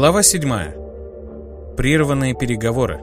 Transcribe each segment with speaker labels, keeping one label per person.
Speaker 1: Глава 7. Прерванные переговоры.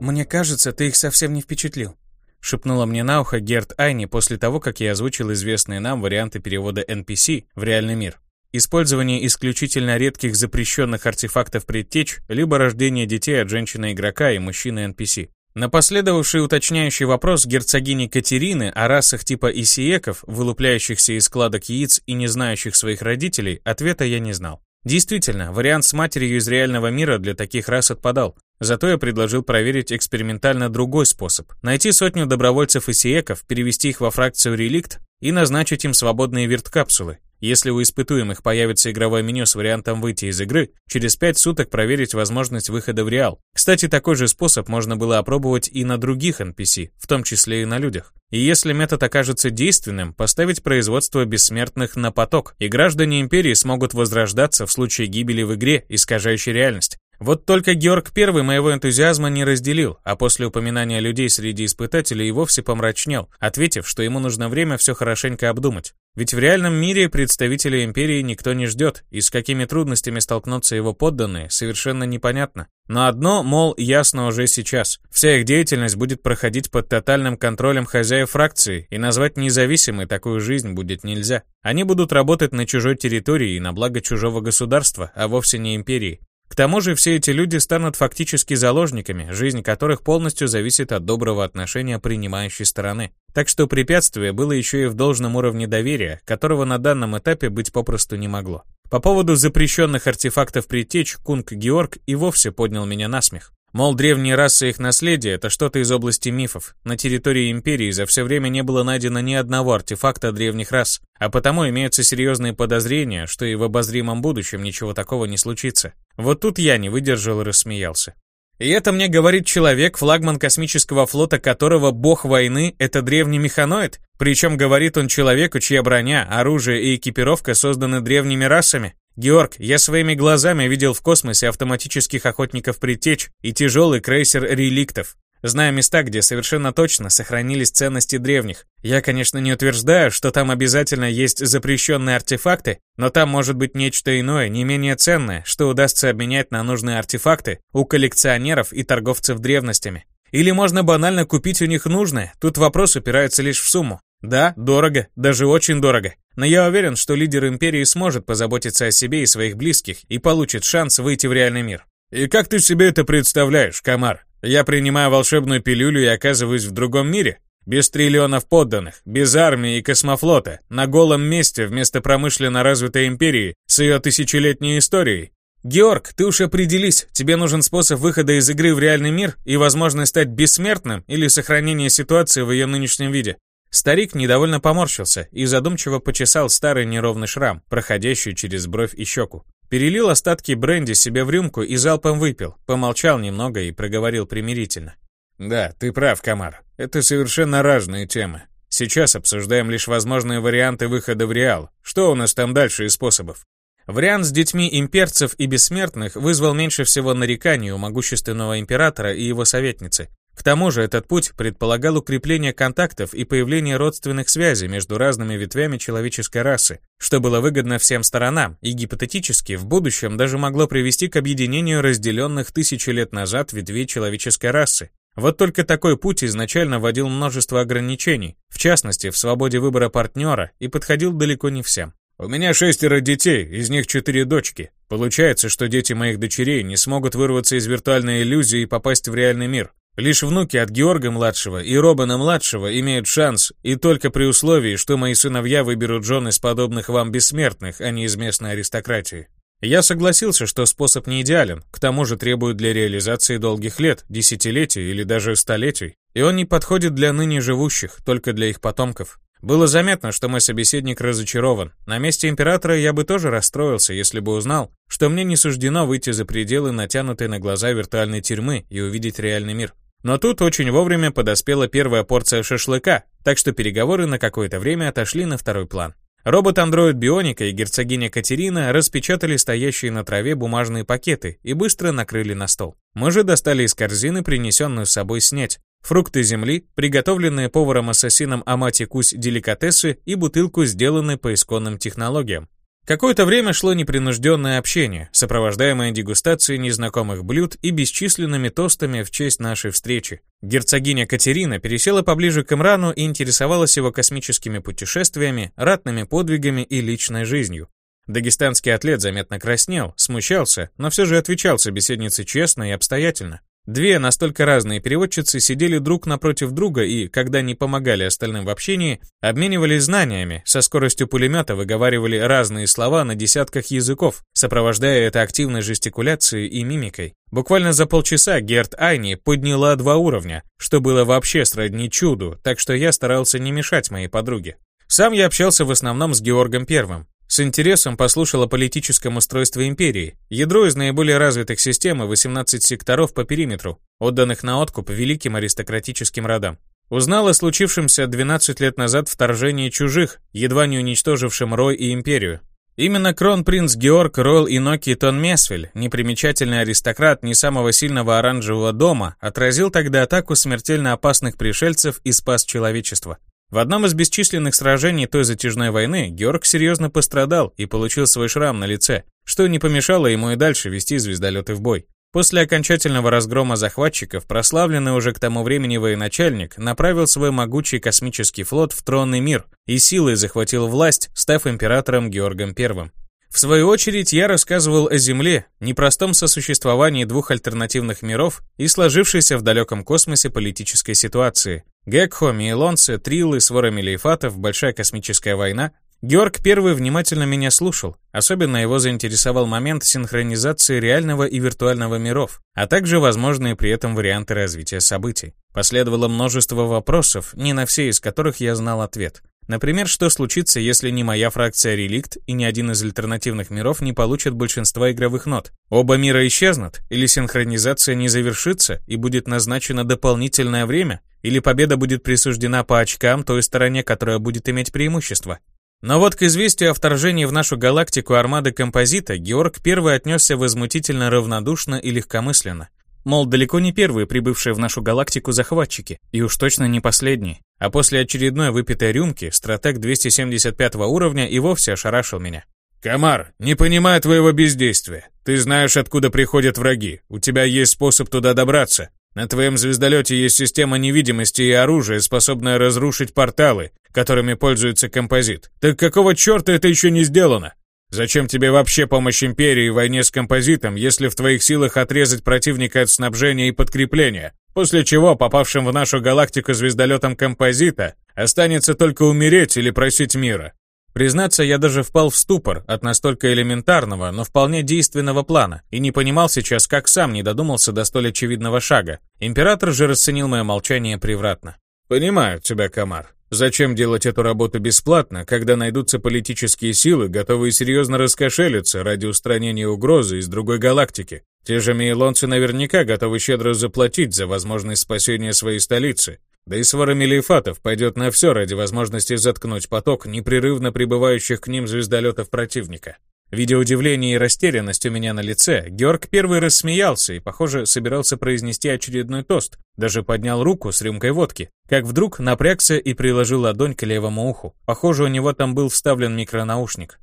Speaker 2: «Мне кажется, ты их совсем не впечатлил», — шепнула мне на ухо Герт Айни после того, как я озвучил известные нам варианты перевода NPC в реальный мир. Использование исключительно редких запрещенных артефактов предтеч, либо рождение детей от женщины-игрока и мужчины-NPC. На последовавший уточняющий вопрос герцогини Катерины о расах типа исиеков, вылупляющихся из складок яиц и не знающих своих родителей, ответа я не знал. Действительно, вариант с матерью из реального мира для таких рас отпадал. Зато я предложил проверить экспериментально другой способ. Найти сотню добровольцев-исиеков, перевести их во фракцию реликт и назначить им свободные вирт-капсулы. Если у испытуемых появится игровое меню с вариантом выйти из игры, через 5 суток проверить возможность выхода в реал. Кстати, такой же способ можно было опробовать и на других NPC, в том числе и на людях. И если метод окажется действенным, поставить производство бессмертных на поток, и граждане Империи смогут возрождаться в случае гибели в игре, искажающей реальность. Вот только Георг I моего энтузиазма не разделил, а после упоминания людей среди испытателей и вовсе помрачнел, ответив, что ему нужно время все хорошенько обдумать. Ведь в реальном мире представителей империи никто не ждет, и с какими трудностями столкнутся его подданные, совершенно непонятно. Но одно, мол, ясно уже сейчас. Вся их деятельность будет проходить под тотальным контролем хозяев фракции, и назвать независимой такую жизнь будет нельзя. Они будут работать на чужой территории и на благо чужого государства, а вовсе не империи. К тому же все эти люди станут фактически заложниками, жизнь которых полностью зависит от доброго отношения принимающей стороны. Так что препятствие было еще и в должном уровне доверия, которого на данном этапе быть попросту не могло. По поводу запрещенных артефактов предтеч Кунг Георг и вовсе поднял меня на смех. Мол, древние расы и их наследие – это что-то из области мифов. На территории Империи за все время не было найдено ни одного артефакта древних рас, а потому имеются серьезные подозрения, что и в обозримом будущем ничего такого не случится. Вот тут я не выдержал и рассмеялся. И это мне говорит человек, флагман космического флота которого бог войны – это древний механоид? Причем говорит он человеку, чья броня, оружие и экипировка созданы древними расами? Георг, я своими глазами видел в космосе автоматических охотников предтеч и тяжелый крейсер реликтов. Знаю места, где совершенно точно сохранились ценности древних. Я, конечно, не утверждаю, что там обязательно есть запрещенные артефакты, но там может быть нечто иное, не менее ценное, что удастся обменять на нужные артефакты у коллекционеров и торговцев древностями. Или можно банально купить у них нужное, тут вопрос упирается лишь в сумму. Да, дорого, даже очень дорого. Но я уверен, что лидер империи сможет позаботиться о себе и своих близких и получит шанс выйти в реальный мир. И как ты себе это представляешь, Камар? Я принимаю волшебную пилюлю и оказываюсь в другом мире? Без триллионов подданных, без армии и космофлота, на голом месте вместо промышленно развитой империи с ее тысячелетней историей. Георг, ты уж определись, тебе нужен способ выхода из игры в реальный мир и возможность стать бессмертным или сохранение ситуации в ее нынешнем виде. Старик недовольно поморщился и задумчиво почесал старый неровный шрам, проходящий через бровь и щеку. Перелил остатки бренди себе в рюмку и залпом выпил, помолчал немного и проговорил примирительно. «Да, ты прав, Камар. Это совершенно разные темы. Сейчас обсуждаем лишь возможные варианты выхода в Реал. Что у нас там дальше из способов?» Вариант с детьми имперцев и бессмертных вызвал меньше всего нареканий у могущественного императора и его советницы. К тому же этот путь предполагал укрепление контактов и появление родственных связей между разными ветвями человеческой расы, что было выгодно всем сторонам и гипотетически в будущем даже могло привести к объединению разделенных тысячи лет назад ветвей человеческой расы. Вот только такой путь изначально вводил множество ограничений, в частности, в свободе выбора партнера, и подходил далеко не всем. «У меня шестеро детей, из них четыре дочки. Получается, что дети моих дочерей не смогут вырваться из виртуальной иллюзии и попасть в реальный мир. Лишь внуки от Георга-младшего и Робана-младшего имеют шанс, и только при условии, что мои сыновья выберут жен из подобных вам бессмертных, а не из местной аристократии. Я согласился, что способ не идеален, к тому же требует для реализации долгих лет, десятилетий или даже столетий, и он не подходит для ныне живущих, только для их потомков. Было заметно, что мой собеседник разочарован. На месте императора я бы тоже расстроился, если бы узнал, что мне не суждено выйти за пределы натянутой на глаза виртуальной тюрьмы и увидеть реальный мир. Но тут очень вовремя подоспела первая порция шашлыка, так что переговоры на какое-то время отошли на второй план. Робот-андроид Бионика и герцогиня Катерина распечатали стоящие на траве бумажные пакеты и быстро накрыли на стол. Мы же достали из корзины принесенную с собой снеть, фрукты земли, приготовленные поваром-ассасином Амати Кусь деликатесы и бутылку, сделанной по исконным технологиям. Какое-то время шло непринужденное общение, сопровождаемое дегустацией незнакомых блюд и бесчисленными тостами в честь нашей встречи. Герцогиня Катерина пересела поближе к Имрану и интересовалась его космическими путешествиями, ратными подвигами и личной жизнью. Дагестанский атлет заметно краснел, смущался, но все же отвечал собеседнице честно и обстоятельно. Две настолько разные переводчицы сидели друг напротив друга и, когда не помогали остальным в общении, обменивались знаниями, со скоростью пулемета выговаривали разные слова на десятках языков, сопровождая это активной жестикуляцией и мимикой. Буквально за полчаса Герт Айни подняла два уровня, что было вообще сродни чуду, так что я старался не мешать моей подруге. Сам я общался в основном с Георгом Первым. С интересом послушал о политическом устройстве империи. Ядро из наиболее развитых систем и 18 секторов по периметру, отданных на откуп великим аристократическим родам. Узнал о случившемся 12 лет назад вторжении чужих, едва не уничтожившем Рой и империю. Именно кронпринц Георг Ройл Иноки Тон Месвель, непримечательный аристократ не самого сильного оранжевого дома, отразил тогда атаку смертельно опасных пришельцев и спас человечество. В одном из бесчисленных сражений той затяжной войны Георг серьезно пострадал и получил свой шрам на лице, что не помешало ему и дальше вести звездолеты в бой. После окончательного разгрома захватчиков, прославленный уже к тому времени военачальник направил свой могучий космический флот в тронный мир и силой захватил власть, став императором Георгом I. В свою очередь я рассказывал о Земле, непростом сосуществовании двух альтернативных миров и сложившейся в далеком космосе политической ситуации. Гекхо, Мейлонцы, Триллы, Свора Мелиефатов, Большая космическая война. Георг I внимательно меня слушал. Особенно его заинтересовал момент синхронизации реального и виртуального миров, а также возможные при этом варианты развития событий. Последовало множество вопросов, не на все из которых я знал ответ. Например, что случится, если ни моя фракция реликт и ни один из альтернативных миров не получат большинства игровых нот? Оба мира исчезнут? Или синхронизация не завершится и будет назначено дополнительное время? Или победа будет присуждена по очкам той стороне, которая будет иметь преимущество? Но вот к известию о вторжении в нашу галактику армады композита Георг первый отнесся возмутительно равнодушно и легкомысленно. Мол, далеко не первые прибывшие в нашу галактику захватчики, и уж точно не последние. А после очередной выпитой рюмки, стратег 275 уровня и вовсе ошарашил меня.
Speaker 3: «Комар, не понимаю твоего бездействия. Ты знаешь, откуда приходят враги. У тебя есть способ туда добраться. На твоем звездолете есть система невидимости и оружия, способная разрушить порталы, которыми пользуется композит. Так какого черта это еще не сделано? Зачем тебе вообще помощь Империи в войне с композитом, если в твоих силах отрезать противника от снабжения и подкрепления? После чего попавшим в нашу галактику звездолетом композита останется только умереть или просить мира. Признаться, я даже впал в ступор от настолько элементарного, но вполне действенного плана и не понимал сейчас, как сам не додумался до столь очевидного шага. Император же расценил мое молчание превратно. «Понимаю тебя, Камар. Зачем делать эту работу бесплатно, когда найдутся политические силы, готовые серьезно раскошелиться ради устранения угрозы из другой галактики? Те же мейлонцы наверняка готовы щедро заплатить за возможность спасения своей столицы. Да и свора Мелиефатов пойдет на все ради возможности заткнуть поток непрерывно прибывающих к ним звездолетов противника. Видя удивление и растерянность у меня на лице, Георг первый рассмеялся и, похоже, собирался произнести очередной тост, даже поднял руку с рюмкой водки, как вдруг напрягся и приложил ладонь к левому уху. Похоже, у него там был вставлен микронаушник.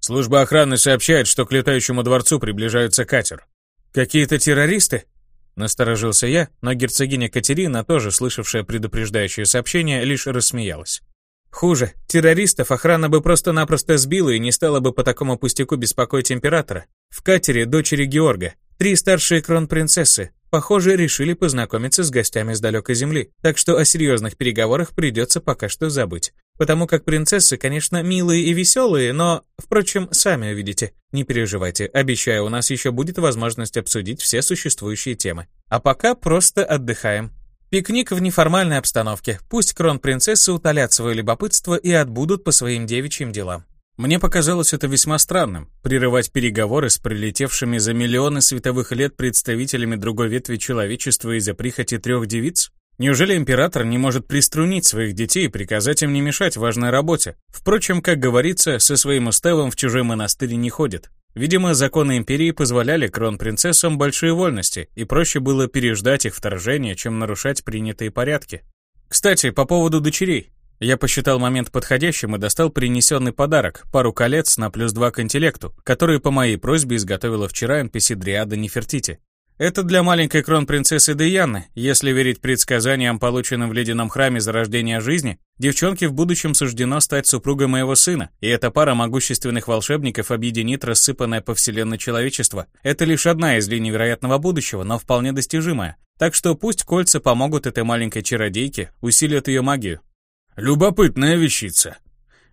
Speaker 3: Служба охраны сообщает, что к летающему дворцу приближается катер. «Какие-то террористы?» Насторожился я, но герцогиня Катерина, тоже слышавшая предупреждающее сообщение, лишь рассмеялась. Хуже, террористов охрана бы просто-напросто сбила и не стала бы по такому пустяку беспокоить императора. В катере дочери Георга. Три старшие кронпринцессы. Похоже, решили познакомиться с гостями с далекой земли. Так что о серьезных переговорах придется пока что забыть. Потому как принцессы, конечно, милые и веселые, но, впрочем, сами увидите. Не переживайте, обещаю, у нас еще будет возможность обсудить все существующие темы. А пока просто отдыхаем. Пикник в неформальной обстановке. Пусть кронпринцессы утолят свое любопытство и отбудут по своим девичьим делам. Мне показалось это весьма странным — прерывать переговоры с прилетевшими за миллионы световых лет представителями другой ветви человечества из-за прихоти трех девиц? Неужели император не может приструнить своих детей и приказать им не мешать важной работе? Впрочем, как говорится, со своим уставом в чужой монастырь не ходит. Видимо, законы империи позволяли кронпринцессам большие вольности, и проще было переждать их вторжение, чем нарушать принятые порядки. Кстати, по поводу дочерей.
Speaker 2: Я посчитал момент подходящим и достал принесенный подарок, пару колец на плюс два к интеллекту, которые по моей просьбе изготовила вчера NPC Дриада Нефертити. Это для маленькой кронпринцессы Деяны. Если верить предсказаниям, полученным в ледяном храме зарождения жизни, девчонке в будущем суждено стать супругой моего сына, и эта пара могущественных волшебников объединит рассыпанное по вселенной человечество. Это лишь одна из линий вероятного будущего, но вполне достижимая. Так что пусть кольца помогут этой маленькой чародейке, усилят ее магию.
Speaker 3: Любопытная вещица,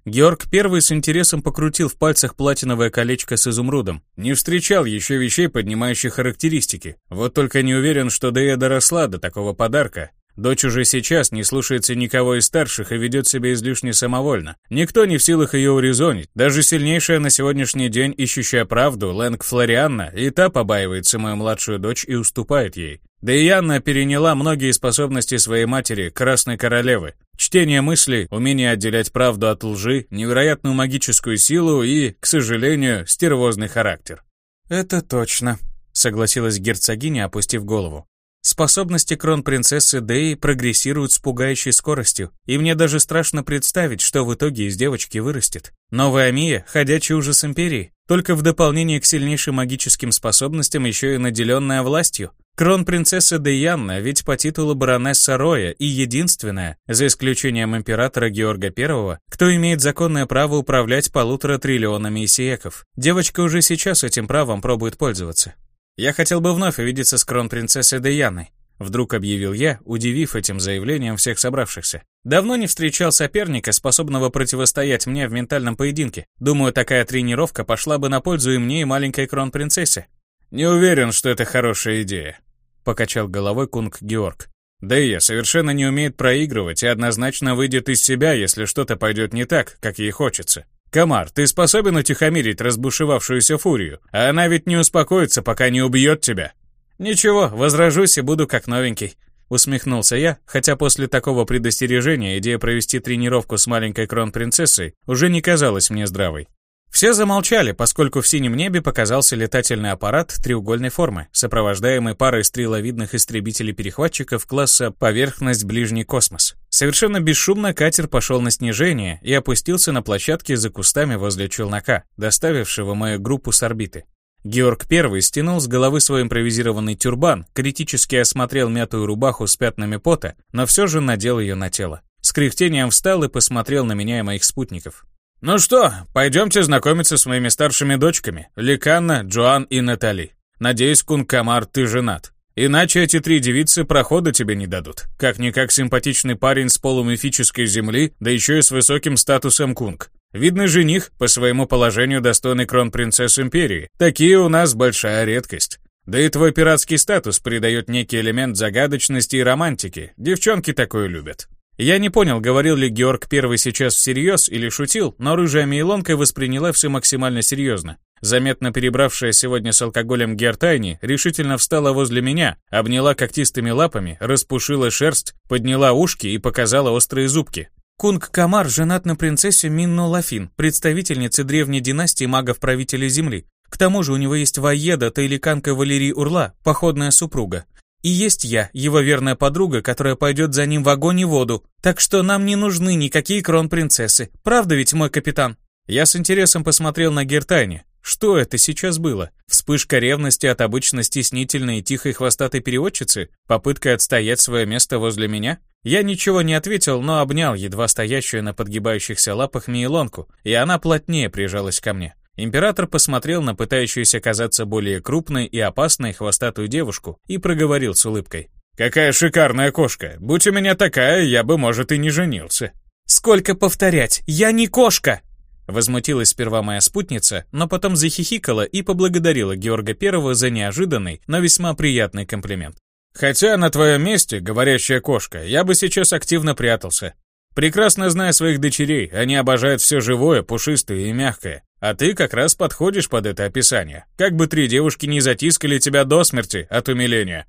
Speaker 2: Георг первый с интересом покрутил в пальцах платиновое колечко с изумрудом.
Speaker 3: Не встречал еще вещей, поднимающих характеристики. Вот только не уверен, что Дея доросла до такого подарка. Дочь уже сейчас не слушается никого из старших и ведет себя излишне самовольно. Никто не в силах ее урезонить. Даже сильнейшая на сегодняшний день ищущая правду Лэнг Флорианна и та побаивается мою младшую дочь и уступает ей. Да и Янна переняла многие способности своей матери, Красной Королевы. Чтение мыслей, умение отделять правду от лжи, невероятную магическую силу и, к сожалению, стервозный характер.
Speaker 2: «Это точно», — согласилась герцогиня, опустив голову. Способности кронпринцессы Деи прогрессируют с пугающей скоростью, и мне даже страшно представить, что в итоге из девочки вырастет. Новая Мия — ходячий ужас Империи, только в дополнение к сильнейшим магическим способностям еще и наделенная властью. Кронпринцесса Деянна ведь по титулу баронесса Роя и единственная, за исключением императора Георга I, кто имеет законное право управлять полутора триллионами исиеков. Девочка уже сейчас этим правом пробует пользоваться. Я хотел бы вновь увидеться с кронпринцессой Деянной. Вдруг объявил я, удивив этим заявлением всех собравшихся. Давно не встречал соперника, способного противостоять мне в ментальном поединке. Думаю, такая тренировка пошла бы на пользу и мне, и маленькой кронпринцессе.
Speaker 3: Не уверен, что это хорошая идея покачал головой Кунг Георг. Да и я совершенно не умеет проигрывать и однозначно выйдет из себя, если что-то пойдет не так, как ей хочется. Комар, ты способен утихомирить разбушевавшуюся фурию, она ведь не успокоится, пока не убьет тебя.
Speaker 2: Ничего, возражусь и буду как новенький. Усмехнулся я, хотя после такого предостережения идея провести тренировку с маленькой кронпринцессой уже не казалась мне здравой. Все замолчали, поскольку в синем небе показался летательный аппарат треугольной формы, сопровождаемый парой стреловидных истребителей-перехватчиков класса «Поверхность Ближний космос». Совершенно бесшумно катер пошел на снижение и опустился на площадке за кустами возле челнока, доставившего мою группу с орбиты. Георг I стянул с головы свой импровизированный тюрбан, критически осмотрел мятую рубаху с пятнами пота, но все же надел ее на тело. С кряхтением встал и посмотрел на меня и моих спутников.
Speaker 3: «Ну что, пойдемте знакомиться с моими старшими дочками, Ликанна, Джоан и Натали. Надеюсь, Кункамар, ты женат. Иначе эти три девицы прохода тебе не дадут. Как-никак симпатичный парень с полумифической земли, да еще и с высоким статусом кунг. Видный жених, по своему положению достойный кронпринцесс империи. Такие у нас большая редкость. Да и твой пиратский статус придает некий элемент загадочности и романтики. Девчонки такое любят.
Speaker 2: Я не понял, говорил ли Георг Первый сейчас всерьез или шутил, но рыжая Мейлонка восприняла все максимально серьезно. Заметно перебравшая сегодня с алкоголем Гертайни решительно встала возле меня, обняла когтистыми лапами, распушила шерсть, подняла ушки и показала острые зубки. Кунг Камар женат на принцессе Минну Лафин, представительнице древней династии магов-правителей Земли. К тому же у него есть воеда, таиликанка Валерий Урла, походная супруга. И есть я, его верная подруга, которая пойдет за ним в огонь и воду. Так что нам не нужны никакие кронпринцессы. Правда ведь, мой капитан? Я с интересом посмотрел на Гертайне. Что это сейчас было? Вспышка ревности от обычно стеснительной и тихой хвостатой переводчицы? Попытка отстоять свое место возле меня? Я ничего не ответил, но обнял едва стоящую на подгибающихся лапах Мейлонку, и она плотнее прижалась ко мне. Император посмотрел на пытающуюся казаться более крупной и опасной хвостатую девушку и проговорил с улыбкой.
Speaker 3: «Какая шикарная кошка! Будь у меня такая, я бы, может, и не женился».
Speaker 2: «Сколько повторять? Я не кошка!» Возмутилась сперва моя спутница, но потом захихикала и поблагодарила Георга Первого за неожиданный, но весьма приятный комплимент.
Speaker 3: «Хотя на твоем месте, говорящая кошка, я бы сейчас активно прятался. Прекрасно зная своих дочерей, они обожают все живое, пушистое и мягкое. А ты как раз подходишь под это описание. Как бы три девушки не затискали тебя до смерти от умиления.